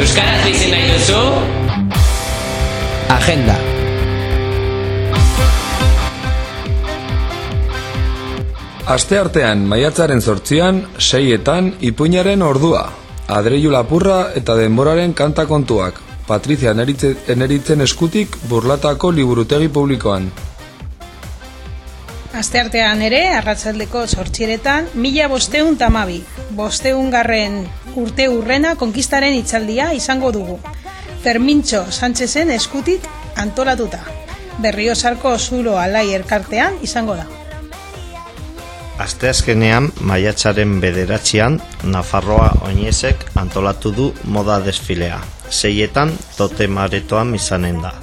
Euskaraz bizi nahi duzu? Agenda. Aste artean maiatzaren sortzian, seietan, ipuñaren ordua. Adreiu lapurra eta denboraren kanta kontuak. Patrizia eneritzen eskutik burlatako liburutegi publikoan. Aste artean ere, arratzaldeko sortxieretan, mila bosteun tamabi. Bosteun garren urte urrena konkistaren itzaldia izango dugu. Fermintxo Sánchezen eskutik antolatuta. Berriozarko zulo alai erkartean izango da. Asteazkenean, maiatzaren bederatzean, Nafarroa oinezek antolatu du moda desfilea. Seietan, tote maretoan izanen da.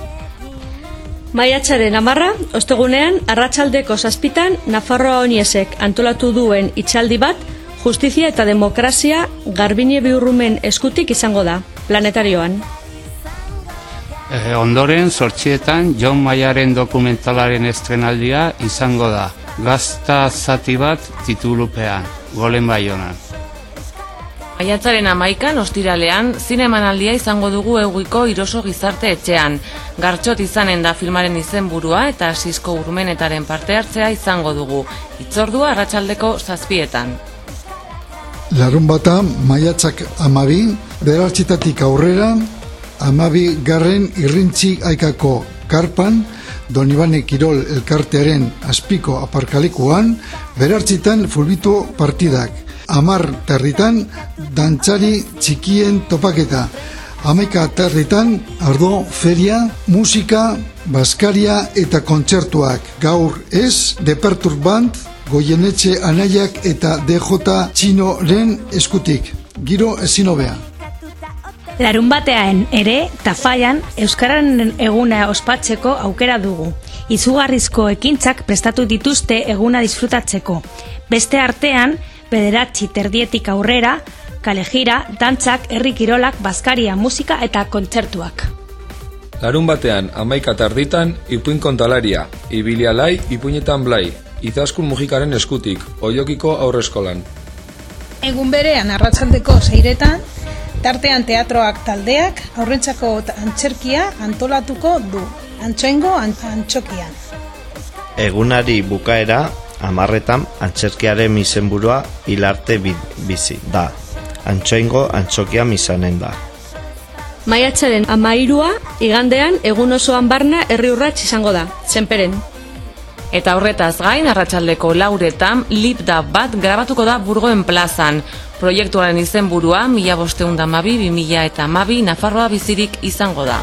Maiatzaren amarra, ostegunean, arratsaldeko zazpitan, Nafarroa oinezek antolatu duen itxaldi bat, justizia eta demokrazia garbine biurrumen eskutik izango da, planetarioan. E, ondoren, sortxietan, John Mayaren dokumentalaren estrenaldia izango da gazta zati bat titulupean, golen baionan. Maiatzaren amaikan, ostiralean, zinemanaldia izango dugu eguiko iroso gizarte etxean. Gartxot izanen da filmaren izenburua eta asisko urmenetaren parte hartzea izango dugu. Itzordua arratsaldeko zazpietan. Larun bata, maiatzak amabi, berartxitatik aurrera, amabi garren irrintzi aikako karpan, Donibane Kirol elkartearen azpiko aparkalikuan, berartzitan fulbitu partidak. Amar territan, dantzari txikien topaketa. Amaika territan, ardo, feria, musika, baskaria eta kontzertuak. Gaur ez, depertur band, goienetxe anaiak eta DJ txinoren eskutik. Giro ezin Larun batean ere, tafaian, Euskararen eguna ospatzeko aukera dugu. Izugarrizko ekintzak prestatu dituzte eguna disfrutatzeko. Beste artean, bederatzi terdietik aurrera, kalejira, dantzak, herrikirolak, bazkaria, musika eta kontzertuak. Larun batean, amaika tarditan, ipuin kontalaria, ibilialai, ipuinetan blai, izaskun mugikaren eskutik, oiokiko aurreskolan. Egun berean, arratzaldeko zeiretan, Tartean teatroak taldeak aurrentzako antzerkia antolatuko du. Antxoengo antxokian. Egunari bukaera, amarretan antzerkiaren izenburua hilarte bizi da. Antxoengo antxokia misanen da. Maiatzaren amairua, igandean egun osoan barna herri urratx izango da, zenperen. Eta horretaz gain, arratsaldeko lauretan, lip da bat grabatuko da burgoen plazan. Proiektuaren izenburua, mila bosteunda mabi, bi mila eta mabi, Nafarroa bizirik izango da.